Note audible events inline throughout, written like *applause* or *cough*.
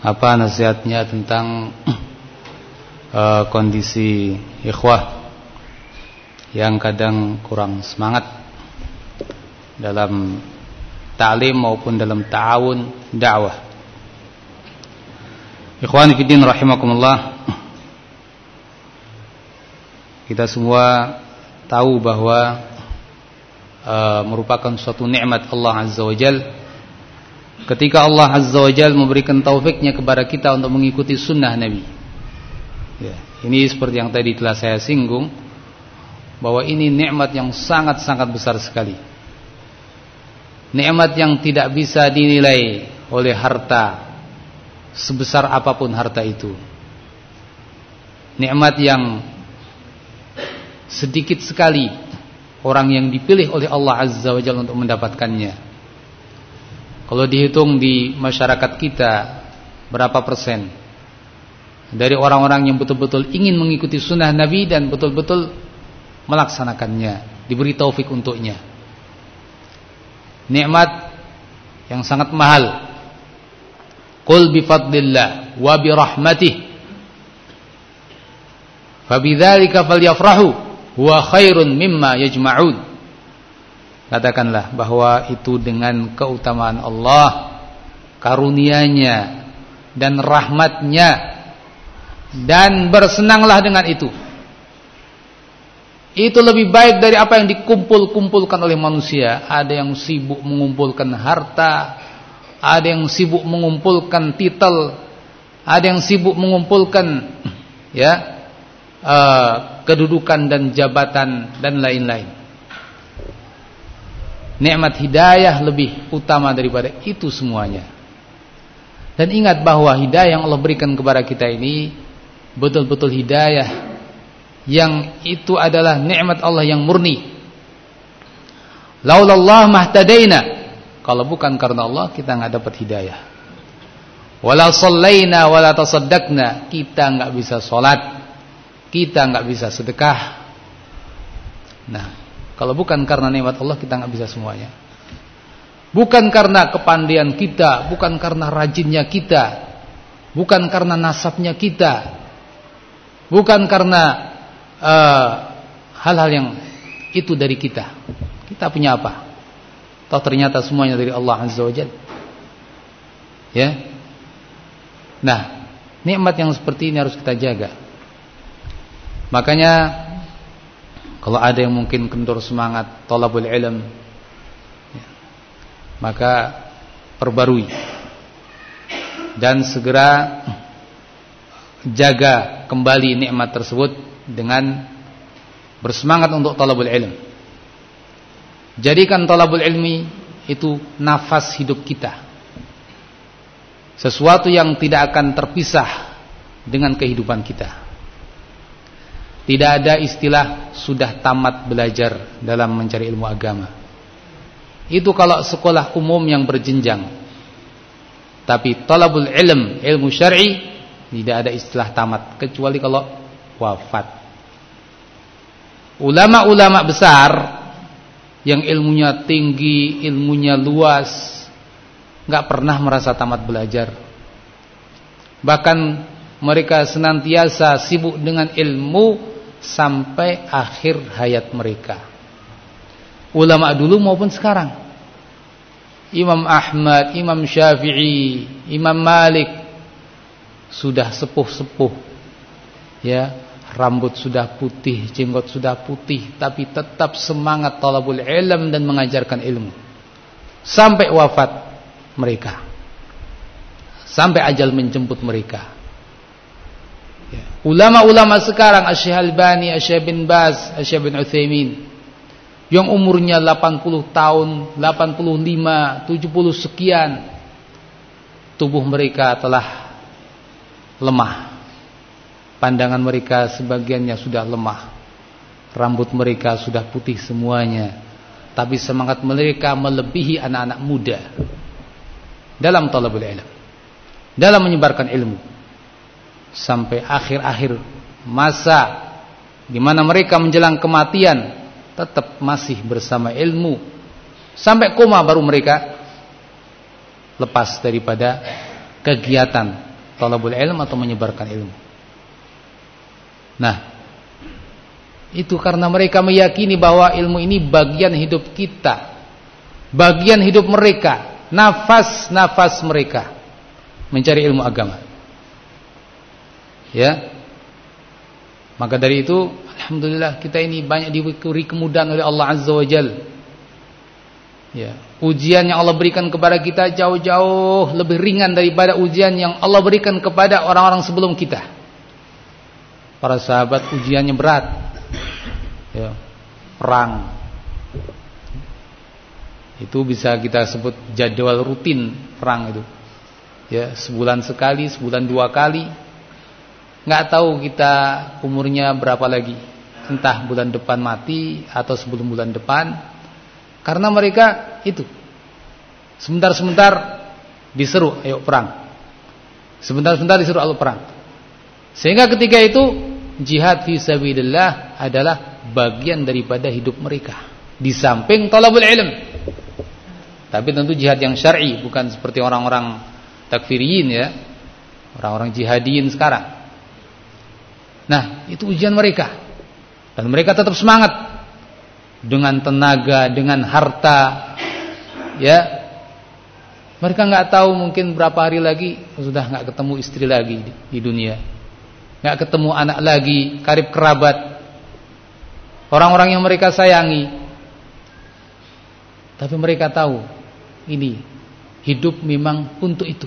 apa nasihatnya tentang uh, *clears throat* kondisi ikhwah yang kadang kurang semangat dalam ta'lim maupun dalam ta'awun dakwah. Ikhwan fillah rahimakumullah. *clears throat* Kita semua tahu bahwa uh, merupakan suatu nikmat Allah Azza wa Jalla ketika Allah Azza wa Jal memberikan taufiknya kepada kita untuk mengikuti sunnah Nabi. Ya, ini seperti yang tadi telah saya singgung bahwa ini nikmat yang sangat-sangat besar sekali. Nikmat yang tidak bisa dinilai oleh harta sebesar apa pun harta itu. Nikmat yang sedikit sekali orang yang dipilih oleh Allah Azza wa Jalla untuk mendapatkannya. Kalau dihitung di masyarakat kita berapa persen dari orang-orang yang betul-betul ingin mengikuti sunnah Nabi dan betul-betul melaksanakannya, diberi taufik untuknya. Nikmat yang sangat mahal. Qul bi fadlillah wa bi rahmatih. Falyafrahu huwa khairun mimma yajma'un. Katakanlah bahwa itu dengan keutamaan Allah, karunia-Nya dan rahmatnya dan bersenanglah dengan itu. Itu lebih baik dari apa yang dikumpul-kumpulkan oleh manusia. Ada yang sibuk mengumpulkan harta, ada yang sibuk mengumpulkan titel, ada yang sibuk mengumpulkan ya uh, kedudukan dan jabatan dan lain-lain nikmat hidayah lebih utama daripada itu semuanya. Dan ingat bahwa hidayah yang Allah berikan kepada kita ini betul-betul hidayah yang itu adalah nikmat Allah yang murni. Laulallah mahtadaina. Kalau bukan karena Allah kita nggak dapat hidayah. Wala sallaina wala tasaddaqna, kita nggak bisa salat, kita nggak bisa sedekah. Nah, kalau bukan karena nikmat Allah kita nggak bisa semuanya. Bukan karena kepandian kita, bukan karena rajinnya kita, bukan karena nasabnya kita, bukan karena eh, hal-hal uh, yang itu dari kita. Kita punya apa? Tahu ternyata semuanya dari Allah Azza wa. Ya. Nah, nikmat yang seperti ini harus kita jaga. Makanya kalau ada yang mungkin kendur semangat talabul ilm ya, maka perbarui dan segera jaga kembali nikmat tersebut dengan bersemangat untuk talabul ilm. Jadikan talabul ilmi itu nafas hidup kita. Sesuatu yang tidak akan terpisah dengan kehidupan kita. Tidak ada istilah sudah tamat belajar dalam mencari ilmu agama. Itu kalau sekolah umum yang berjenjang. Tapi talabul ilm, ilmu syar'i tidak ada istilah tamat kecuali kalau wafat. Ulama-ulama besar yang ilmunya tinggi, ilmunya luas, nggak pernah merasa tamat belajar. Bahkan mereka senantiasa sibuk dengan ilmu sampai akhir hayat mereka. Ulama dulu maupun sekarang. Imam Ahmad, Imam Syafi'i, Imam Malik sudah sepuh-sepuh. Ya, rambut sudah putih, jenggot sudah putih, tapi tetap semangat talabul ilm dan mengajarkan ilmu. Sampai wafat mereka. Sampai ajal menjemput mereka. Ulama-ulama sekarang Asyik Albani, Asyik bin Baz, Asyik bin Uthaymin yang umurnya 80 tahun, 85, 70 sekian tubuh mereka telah lemah. Pandangan mereka sebagiannya sudah lemah. Rambut mereka sudah putih semuanya. Tapi semangat mereka melebihi anak-anak muda dalam talabul ilm. Dalam menyebarkan ilmu sampai akhir-akhir masa di mana mereka menjelang kematian tetap masih bersama ilmu sampai koma baru mereka lepas daripada kegiatan talabul ilm atau menyebarkan ilmu. Nah, itu karena mereka meyakini bahwa ilmu ini bagian hidup kita. Bagian hidup mereka, nafas-nafas mereka mencari ilmu agama. Ya. Maka dari itu, alhamdulillah kita ini banyak diberi kemudahan oleh Allah Azza wa Jalla. Ya, ujian yang Allah berikan kepada kita jauh-jauh lebih ringan daripada ujian yang Allah berikan kepada orang-orang sebelum kita. Para sahabat ujiannya berat. Ya, perang. Itu bisa kita sebut jadwal rutin perang itu. Ya, sebulan sekali, sebulan dua kali. Nggak tahu kita umurnya berapa lagi. Entah bulan depan mati atau sebelum bulan depan karena mereka itu sebentar-sebentar diseru ayo perang. Sebentar-sebentar diseru ayo perang. Sehingga ketika itu jihad fi sabilillah adalah bagian daripada hidup mereka. Di samping talabul ilm. Tapi tentu jihad yang syar'i bukan seperti orang-orang takfiriyin ya. Orang-orang jihadiin sekarang. Nah, itu ujian mereka. Dan mereka tetap semangat dengan tenaga, dengan harta, ya. Mereka nggak tahu mungkin berapa hari lagi sudah nggak ketemu istri lagi di, di dunia, nggak ketemu anak lagi, karib kerabat, orang-orang yang mereka sayangi. Tapi mereka tahu ini hidup memang untuk itu.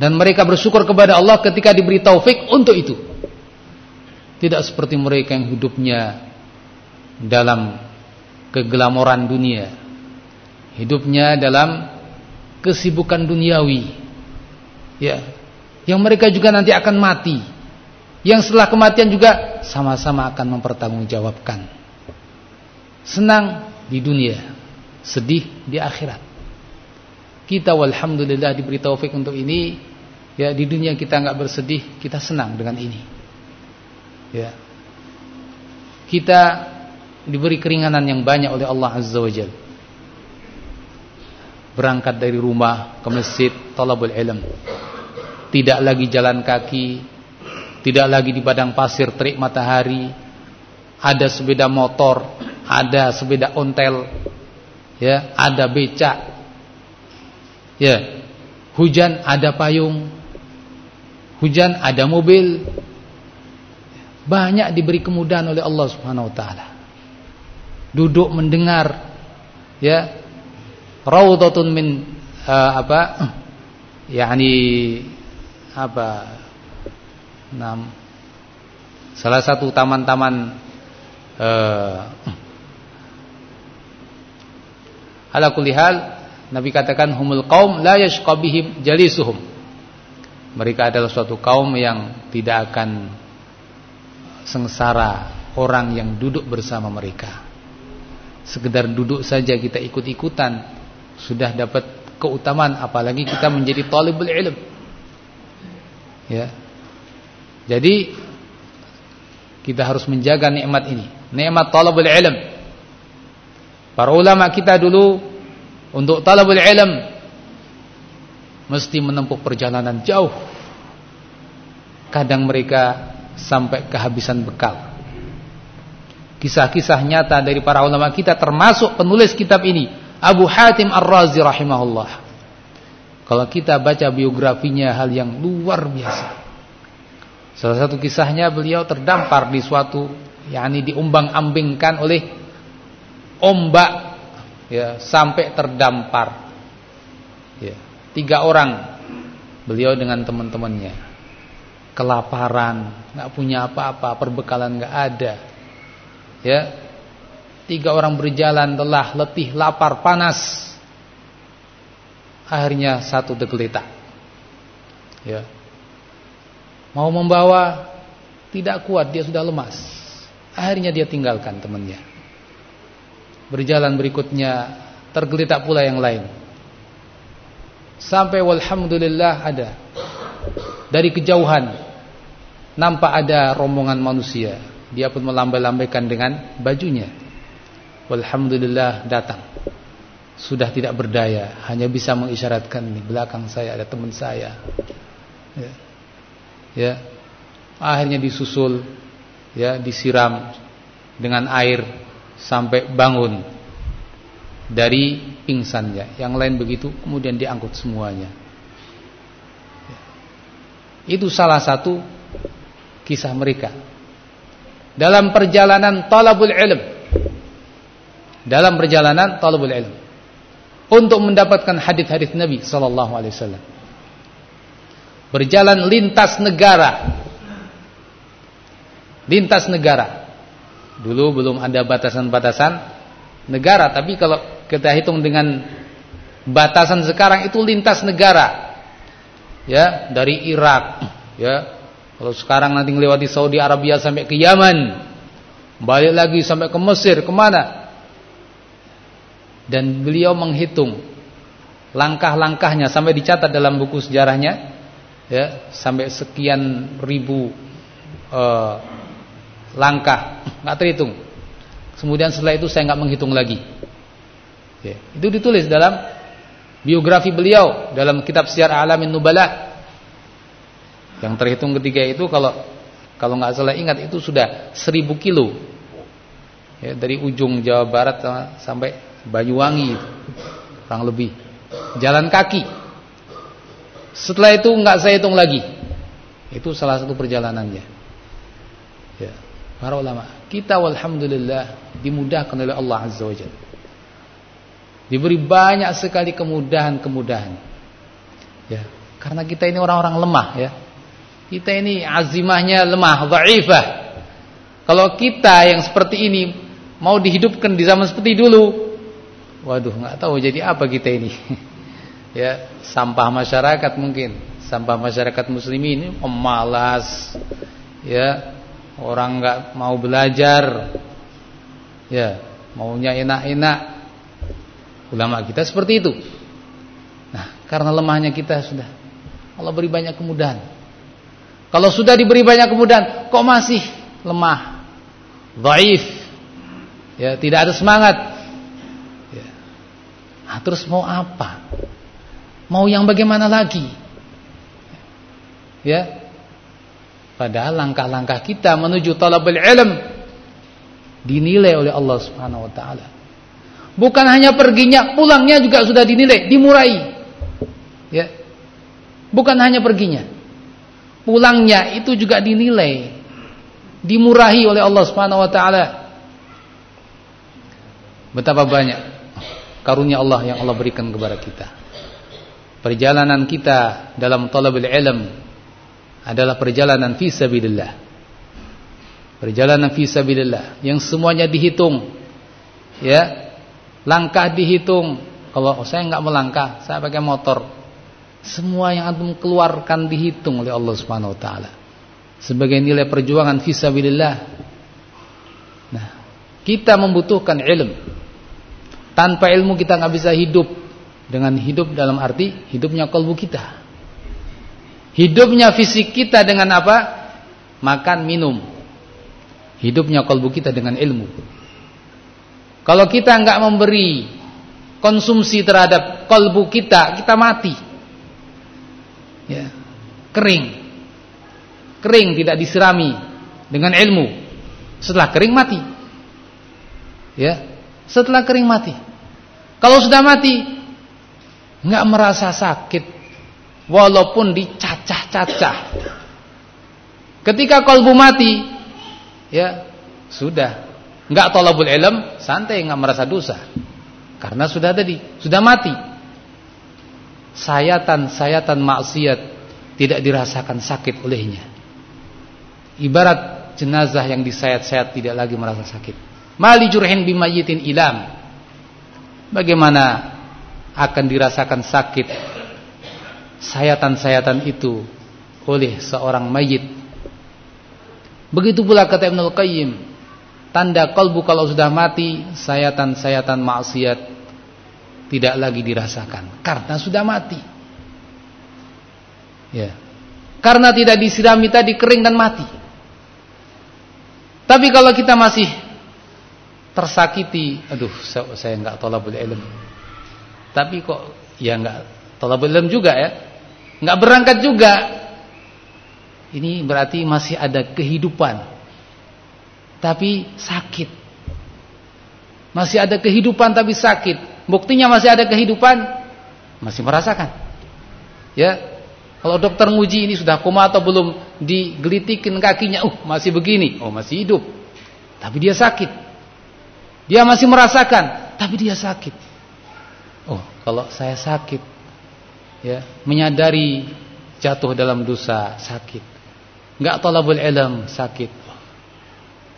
Dan mereka bersyukur kepada Allah ketika diberi taufik untuk itu. Tidak seperti mereka yang hidupnya dalam keglamoran dunia. Hidupnya dalam kesibukan duniawi. Ya. Yang mereka juga nanti akan mati. Yang setelah kematian juga sama-sama akan mempertanggungjawabkan. Senang di dunia, sedih di akhirat. Kita walhamdulillah diberi taufik untuk ini. Ya, di dunia kita nggak bersedih, kita senang dengan ini. Ya. Kita diberi keringanan yang banyak oleh Allah Azza wa Jal. Berangkat dari rumah ke masjid, talabul ilm. Tidak lagi jalan kaki, tidak lagi di padang pasir terik matahari. Ada sepeda motor, ada sepeda ontel, ya, ada becak. Ya. Hujan ada payung. Hujan ada mobil. Banyak diberi kemudahan oleh Allah Subhanahu wa taala. Duduk mendengar ya. Raudhatun min uh, apa? *clears throat* Yakni apa? Nam. Salah satu taman-taman uh, *clears throat* ala kulli hal Nabi katakan humul qaum la yashqa bihim jalisuhum. Mereka adalah suatu kaum yang tidak akan sengsara orang yang duduk bersama mereka. Sekedar duduk saja kita ikut-ikutan sudah dapat keutamaan apalagi kita menjadi talibul ilm. Ya. Jadi kita harus menjaga nikmat ini. Nikmat talibul ilm. Para ulama kita dulu untuk talibul ilm mesti menempuh perjalanan jauh. Kadang mereka sampai kehabisan bekal kisah-kisah nyata dari para ulama kita termasuk penulis kitab ini Abu Hatim Ar-Razi rahimahullah. Kalau kita baca biografinya hal yang luar biasa. Salah satu kisahnya beliau terdampar di suatu yakni diumbang-ambingkan oleh ombak ya sampai terdampar. Ya, tiga orang beliau dengan teman-temannya kelaparan, nggak punya apa-apa, perbekalan nggak ada. Ya tiga orang berjalan lelah letih lapar panas. Akhirnya satu tergeletak. Ya. Mau membawa tidak kuat dia sudah lemas. Akhirnya dia tinggalkan temannya. Berjalan berikutnya tergeletak pula yang lain. Sampai walhamdulillah ada. Dari kejauhan nampak ada rombongan manusia dia pun melambai-lambaikan dengan bajunya. Alhamdulillah datang. Sudah tidak berdaya, hanya bisa mengisyaratkan di belakang saya ada teman saya. Ya. ya. Akhirnya disusul ya, disiram dengan air sampai bangun dari pingsannya. Yang lain begitu, kemudian diangkut semuanya. Itu salah satu kisah mereka. Dalam perjalanan talabul ilm. Dalam perjalanan talabul ilm. Untuk mendapatkan hadis-hadis Nabi sallallahu alaihi wasallam. Berjalan lintas negara. Lintas negara. Dulu belum ada batasan-batasan negara, tapi kalau kita hitung dengan batasan sekarang itu lintas negara. Ya, dari Irak, ya. Kalau sekarang nanti melewati Saudi Arabia sampai ke Yaman, balik lagi sampai ke Mesir, ke mana? Dan beliau menghitung langkah-langkahnya sampai dicatat dalam buku sejarahnya, ya, sampai sekian ribu uh, langkah, nggak terhitung. Kemudian setelah itu saya nggak menghitung lagi. Ya, itu ditulis dalam biografi beliau dalam kitab Syiar Alamin Nubala. Yang terhitung ketiga itu kalau kalau nggak salah ingat itu sudah seribu kilo. Ya, dari ujung Jawa Barat sampai Banyuwangi kurang lebih jalan kaki. Setelah itu nggak saya hitung lagi. Itu salah satu perjalanannya. Ya, para ulama, kita walhamdulillah dimudahkan oleh Allah Azza wa Jalla. Diberi banyak sekali kemudahan-kemudahan. Ya, karena kita ini orang-orang lemah ya. Kita ini azimahnya lemah, dhaifah. Kalau kita yang seperti ini mau dihidupkan di zaman seperti dulu, waduh, nggak tahu jadi apa kita ini. *laughs* ya, sampah masyarakat mungkin, sampah masyarakat muslimin pemalas. Ya, orang nggak mau belajar. Ya, maunya enak-enak. Ulama kita seperti itu. Nah, karena lemahnya kita sudah Allah beri banyak kemudahan. Kalau sudah diberi banyak kemudahan, kok masih lemah, dhaif, ya tidak ada semangat. Ya. Nah, terus mau apa? Mau yang bagaimana lagi? Ya, padahal langkah-langkah kita menuju talabul ilm dinilai oleh Allah Subhanahu Wa Taala. Bukan hanya perginya, pulangnya juga sudah dinilai, dimurai. Ya. Bukan hanya perginya. Pulangnya itu juga dinilai, dimurahi oleh Allah Subhanahu wa taala. Betapa banyak karunia Allah yang Allah berikan kepada kita. Perjalanan kita dalam talabul ilm adalah perjalanan fi sabilillah. Perjalanan fi sabilillah yang semuanya dihitung. Ya, Langkah dihitung. Kalau saya nggak melangkah, saya pakai motor. Semua yang antum keluarkan dihitung oleh Allah Subhanahu wa taala. Sebagai nilai perjuangan fisabilillah. Nah, kita membutuhkan ilmu. Tanpa ilmu kita nggak bisa hidup. Dengan hidup dalam arti hidupnya kalbu kita. Hidupnya fisik kita dengan apa? Makan, minum. Hidupnya kalbu kita dengan ilmu. Kalau kita nggak memberi konsumsi terhadap kolbu kita, kita mati. Ya, kering, kering tidak disirami dengan ilmu. Setelah kering mati. Ya, setelah kering mati. Kalau sudah mati, nggak merasa sakit, walaupun dicacah-cacah. Ketika kolbu mati, ya sudah Enggak tolabul ilm, santai enggak merasa dosa. Karena sudah tadi, sudah mati. Sayatan-sayatan maksiat tidak dirasakan sakit olehnya. Ibarat jenazah yang disayat-sayat tidak lagi merasa sakit. Mali jurhin bimayitin ilam. Bagaimana akan dirasakan sakit sayatan-sayatan itu oleh seorang mayit. Begitu pula kata Ibnu Qayyim Tanda kolbu kalau sudah mati Sayatan-sayatan maksiat Tidak lagi dirasakan. Karena sudah mati. Ya. Karena tidak disirami tadi kering dan mati. Tapi kalau kita masih Tersakiti Aduh saya nggak tolabul ilm. Tapi kok Ya nggak tolabul ilm juga ya. Nggak berangkat juga. Ini berarti masih ada kehidupan. Tapi sakit. Masih ada kehidupan tapi sakit. Buktinya masih ada kehidupan, masih merasakan. Ya. Kalau dokter nguji ini sudah koma atau belum digelitikin kakinya, uh masih begini, oh masih hidup. Tapi dia sakit. Dia masih merasakan, tapi dia sakit. Oh, kalau saya sakit, ya, menyadari jatuh dalam dosa, sakit. Enggak talabul ilm, sakit.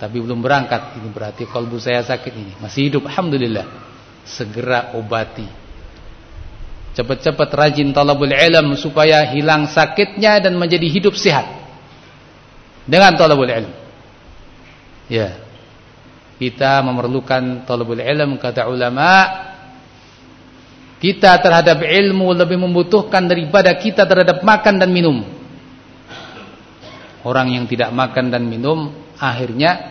Tapi belum berangkat, ini berarti kalbu saya sakit ini. Masih hidup, alhamdulillah. Segera obati. Cepat-cepat rajin talabul ilm supaya hilang sakitnya dan menjadi hidup sehat. Dengan talabul ilm. Ya. Kita memerlukan talabul ilm kata ulama kita terhadap ilmu lebih membutuhkan daripada kita terhadap makan dan minum. Orang yang tidak makan dan minum akhirnya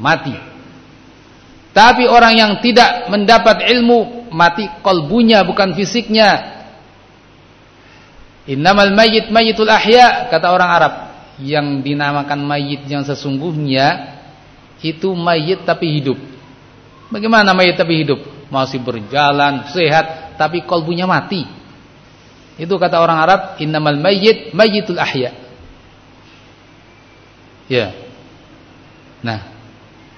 mati. Tapi orang yang tidak mendapat ilmu mati kolbunya bukan fisiknya. Innamal mayyit mayyitul ahya kata orang Arab yang dinamakan mayit yang sesungguhnya itu mayit tapi hidup. Bagaimana mayit tapi hidup? Masih berjalan, sehat, tapi kolbunya mati. Itu kata orang Arab, innamal mayyit mayyitul ahya. Ya. Nah,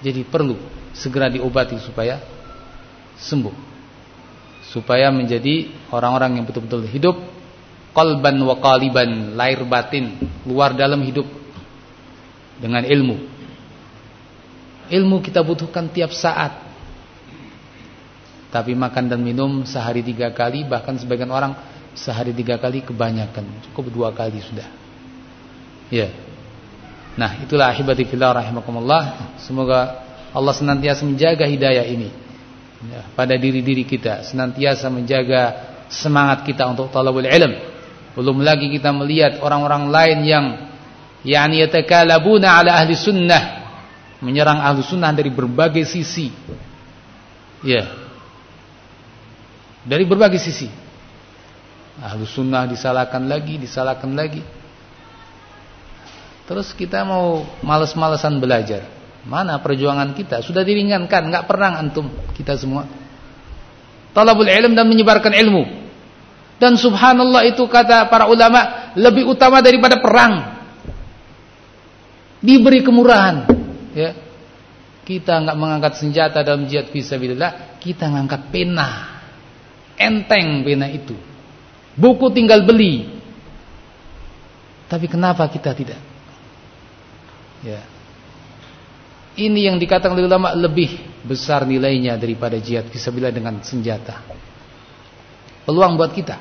jadi perlu segera diobati supaya sembuh. Supaya menjadi orang-orang yang betul-betul hidup qalban wa qaliban, lahir batin, luar dalam hidup dengan ilmu. Ilmu kita butuhkan tiap saat. Tapi makan dan minum sehari tiga kali, bahkan sebagian orang sehari tiga kali kebanyakan, cukup dua kali sudah. Ya. Nah, itulah ahibati fillah rahimakumullah. Semoga Allah senantiasa menjaga hidayah ini ya, pada diri-diri kita, senantiasa menjaga semangat kita untuk talabul ilm. Belum lagi kita melihat orang-orang lain yang yani yatakalabuna ala ahli sunnah menyerang ahlu sunnah dari berbagai sisi. Ya. Dari berbagai sisi. Ahlu sunnah disalahkan lagi, disalahkan lagi. Terus kita mau males-malesan belajar. Mana perjuangan kita? Sudah diringankan, nggak pernah antum kita semua. Talabul ilm dan menyebarkan ilmu. Dan subhanallah itu kata para ulama lebih utama daripada perang. Diberi kemurahan ya kita nggak mengangkat senjata dalam jihad fisabilillah, kita ngangkat pena. Enteng pena itu. Buku tinggal beli. Tapi kenapa kita tidak? Ya. Ini yang dikatakan oleh ulama lebih besar nilainya daripada jihad fisabilillah dengan senjata. Peluang buat kita.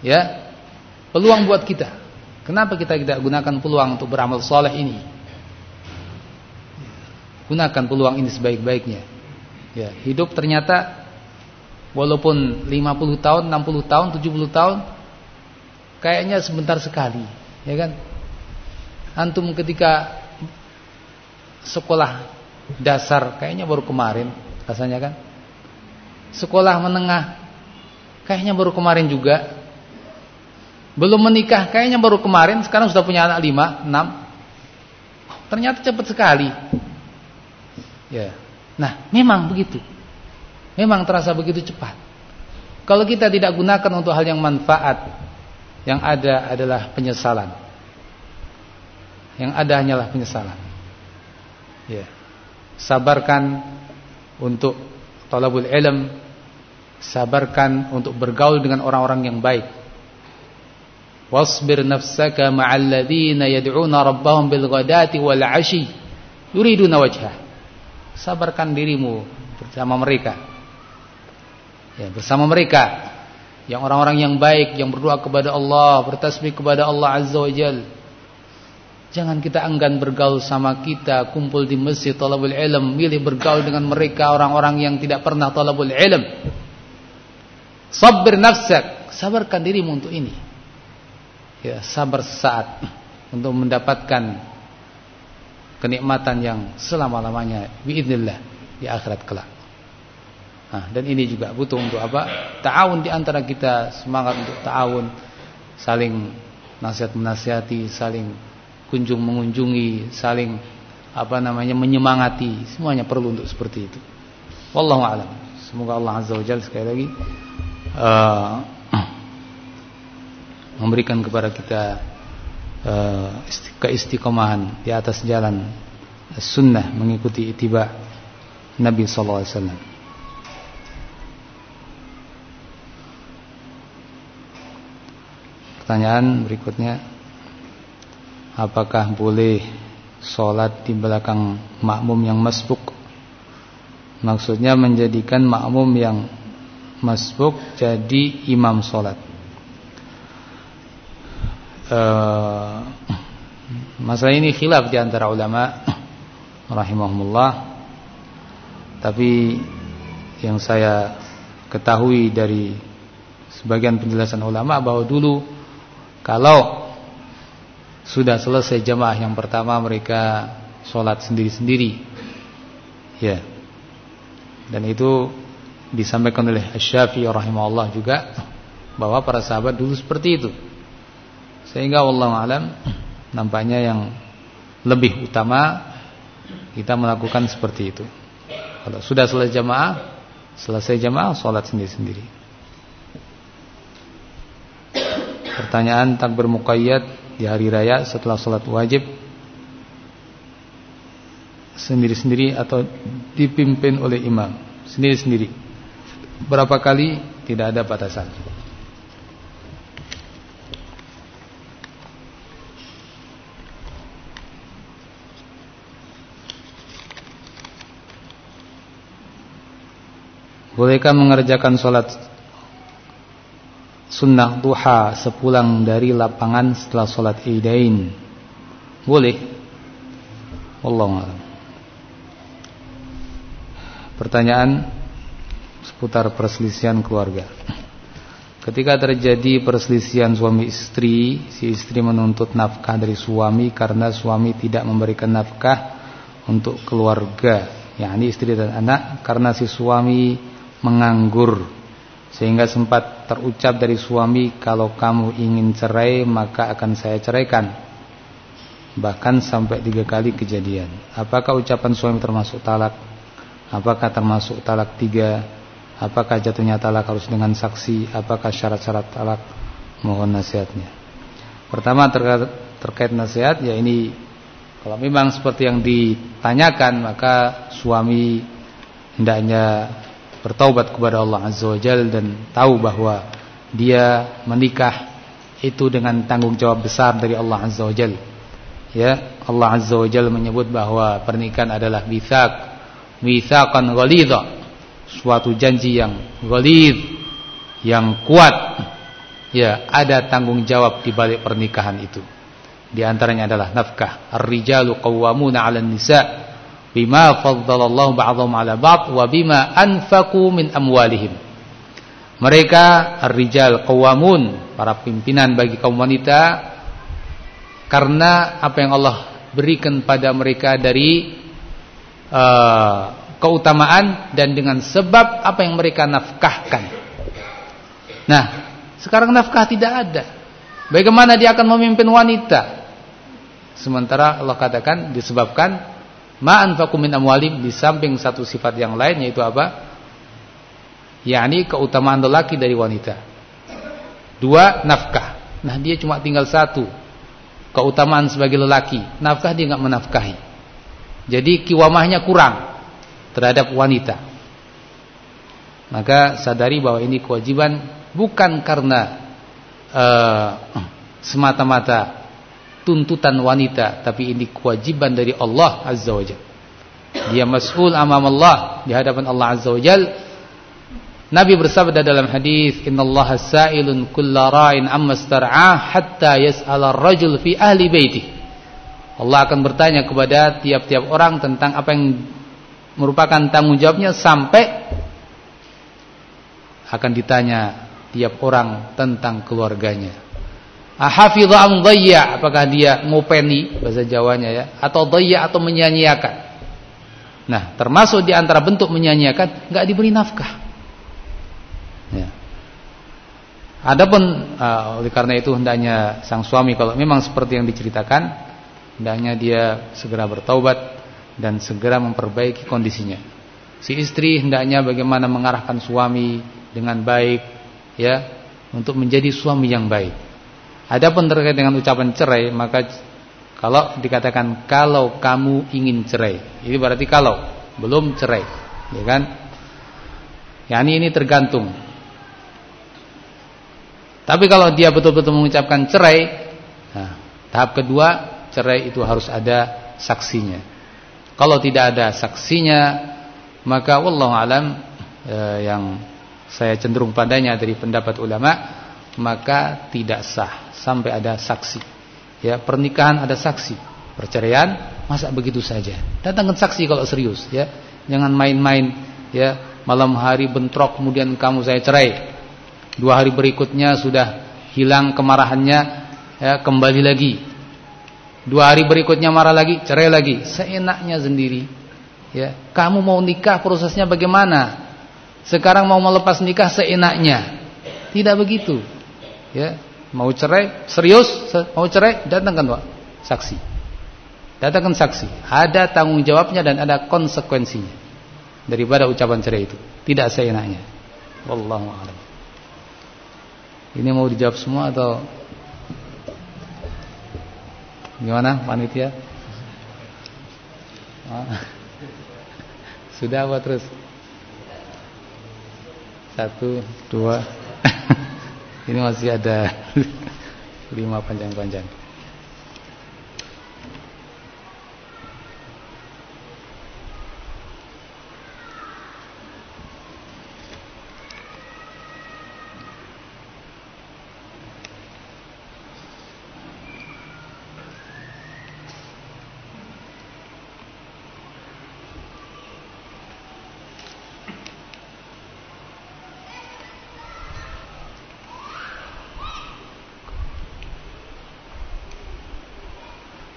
Ya. Peluang buat kita. Kenapa kita tidak gunakan peluang untuk beramal soleh ini? Gunakan peluang ini sebaik-baiknya. Ya, hidup ternyata walaupun 50 tahun, 60 tahun, 70 tahun kayaknya sebentar sekali, ya kan? Antum ketika sekolah dasar kayaknya baru kemarin rasanya kan? Sekolah menengah kayaknya baru kemarin juga. Belum menikah kayaknya baru kemarin, sekarang sudah punya anak 5, 6. Ternyata cepat sekali. Ya. Nah, memang begitu. Memang terasa begitu cepat. Kalau kita tidak gunakan untuk hal yang manfaat, yang ada adalah penyesalan. Yang ada hanyalah penyesalan. Ya. Sabarkan untuk talabul ilm, sabarkan untuk bergaul dengan orang-orang yang baik. Wasbir nafsaka ma'al ladzina yad'una rabbahum bil ghadati wal 'ashi yuriduna wajhah sabarkan dirimu bersama mereka. Ya, bersama mereka yang orang-orang yang baik yang berdoa kepada Allah, bertasbih kepada Allah Azza wa Jal. Jangan kita enggan bergaul sama kita, kumpul di masjid talabul ilm, milih bergaul dengan mereka orang-orang yang tidak pernah talabul ilm. Sabir nafsak, sabarkan dirimu untuk ini. Ya, sabar saat untuk mendapatkan kenikmatan yang selama-lamanya biidznillah di akhirat kelak. Nah, dan ini juga butuh untuk apa? Ta'awun di antara kita, semangat untuk ta'awun, saling nasihat menasihati, saling kunjung mengunjungi, saling apa namanya menyemangati, semuanya perlu untuk seperti itu. Wallahu a'lam. Semoga Allah Azza wa Jalla sekali lagi uh, *clears throat* memberikan kepada kita uh, keistiqomahan di atas jalan sunnah mengikuti itiba Nabi sallallahu alaihi wasallam. Pertanyaan berikutnya Apakah boleh Sholat di belakang makmum yang masbuk? Maksudnya menjadikan makmum yang masbuk Jadi imam sholat uh, Masalah ini khilaf di antara ulama Rahimahumullah. Tapi Yang saya ketahui dari Sebagian penjelasan ulama bahwa dulu kalau sudah selesai jamaah yang pertama mereka sholat sendiri-sendiri. Ya. Dan itu disampaikan oleh Asy-Syafi'i rahimahullah juga bahwa para sahabat dulu seperti itu. Sehingga Allah alam nampaknya yang lebih utama kita melakukan seperti itu. Kalau sudah selesai jamaah, selesai jamaah sholat sendiri-sendiri. Pertanyaan takbir muqayyad di hari raya setelah sholat wajib sendiri-sendiri atau dipimpin oleh imam sendiri-sendiri. Berapa kali tidak ada batasan. Bolehkah mengerjakan sholat sunnah duha sepulang dari lapangan setelah sholat idain boleh? Allah pertanyaan seputar perselisihan keluarga. Ketika terjadi perselisihan suami istri si istri menuntut nafkah dari suami karena suami tidak memberikan nafkah untuk keluarga yakni istri dan anak karena si suami menganggur sehingga sempat terucap dari suami kalau kamu ingin cerai maka akan saya ceraikan. Bahkan sampai tiga kali kejadian. Apakah ucapan suami termasuk talak? Apakah termasuk talak tiga? Apakah jatuhnya talak harus dengan saksi? Apakah syarat-syarat talak? Mohon nasihatnya. Pertama terkait, terkait nasihat ya ini kalau memang seperti yang ditanyakan maka suami hendaknya bertaubat kepada Allah Azza wa Jal dan tahu bahwa dia menikah itu dengan tanggung jawab besar dari Allah Azza wa Jal. Ya, Allah Azza wa Jal menyebut bahwa pernikahan adalah mitsaq, mitsaqan ghalidha, suatu janji yang ghalidh, yang kuat. Ya, ada tanggung jawab di balik pernikahan itu. Di antaranya adalah nafkah. Ar-rijalu qawwamuna 'alan nisa' bima faddalallahu ba'dhum 'ala ba'd wa bima anfaqu min amwalihim. Mereka ar-rijal qawamun, para pimpinan bagi kaum wanita karena apa yang Allah berikan pada mereka dari uh, keutamaan dan dengan sebab apa yang mereka nafkahkan. Nah, sekarang nafkah tidak ada. Bagaimana dia akan memimpin wanita? Sementara Allah katakan disebabkan ma anfaqu min amwalim di samping satu sifat yang lain yaitu apa? yakni keutamaan lelaki dari wanita. Dua, nafkah. Nah, dia cuma tinggal satu. Keutamaan sebagai lelaki, nafkah dia enggak menafkahi. Jadi kiwamahnya kurang terhadap wanita. Maka sadari bahwa ini kewajiban bukan karena uh, semata-mata tuntutan wanita tapi ini kewajiban dari Allah Azza wa Jal dia mas'ul amam Allah di hadapan Allah Azza wa Jal Nabi bersabda dalam hadis innallaha sa'ilun kulla ra'in amma star'a hatta yas'ala ar-rajul fi ahli baiti. Allah akan bertanya kepada tiap-tiap orang tentang apa yang merupakan tanggung jawabnya sampai akan ditanya tiap orang tentang keluarganya Ahafidha am dhayya, apakah dia ngopeni bahasa Jawanya ya atau dhayya atau menyanyiakan. Nah, termasuk di antara bentuk menyanyiakan enggak diberi nafkah. Ya. Adapun uh, oleh karena itu hendaknya sang suami kalau memang seperti yang diceritakan, hendaknya dia segera bertaubat dan segera memperbaiki kondisinya. Si istri hendaknya bagaimana mengarahkan suami dengan baik ya untuk menjadi suami yang baik. Adapun terkait dengan ucapan cerai, maka kalau dikatakan kalau kamu ingin cerai, ini berarti kalau belum cerai, ya kan? Yani ini tergantung tapi kalau dia betul-betul mengucapkan cerai, nah, tahap kedua cerai itu harus ada saksinya. Kalau tidak ada saksinya, maka wallahu alam eh, yang saya cenderung padanya dari pendapat ulama, maka tidak sah sampai ada saksi. Ya, pernikahan ada saksi. Perceraian masa begitu saja. Datangkan saksi kalau serius, ya. Jangan main-main, ya. Malam hari bentrok kemudian kamu saya cerai Dua hari berikutnya sudah hilang kemarahannya, ya, kembali lagi. Dua hari berikutnya marah lagi, cerai lagi, seenaknya sendiri. Ya, kamu mau nikah prosesnya bagaimana? Sekarang mau melepas nikah seenaknya. Tidak begitu. Ya, mau cerai, serius, mau cerai, datangkan Pak, saksi. Datangkan saksi. Ada tanggung jawabnya dan ada konsekuensinya daripada ucapan cerai itu. Tidak seenaknya. Wallahu a'lam. Ini mau dijawab semua atau gimana panitia? Ah. Sudah apa terus? Satu, dua. *laughs* Ini masih ada *laughs* lima panjang-panjang.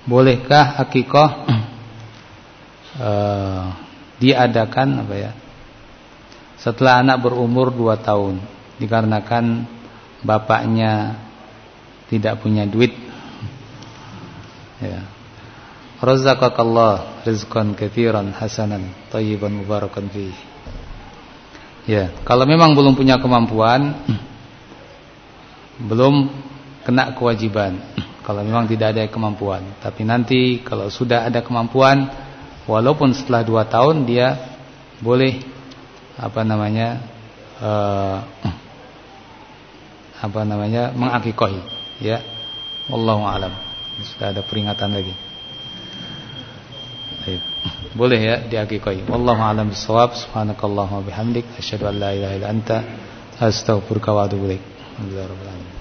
Bolehkah akikoh uh, diadakan apa ya setelah anak berumur 2 tahun dikarenakan bapaknya tidak punya duit? Ya. Razaqakallah rizqan hasanan thayyiban mubarakan fi ya kalau memang belum punya kemampuan belum kena kewajiban kalau memang tidak ada kemampuan. Tapi nanti kalau sudah ada kemampuan, walaupun setelah dua tahun dia boleh apa namanya uh, *clears throat* apa namanya mengakikohi, ya. Wallahu alam. Sudah ada peringatan lagi. *clears throat* Boleh ya diakikohi. Wallahu alam bisawab. Subhanakallahumma bihamdik asyhadu an la ilaha illa anta astaghfiruka wa atubu ilaik. Alhamdulillah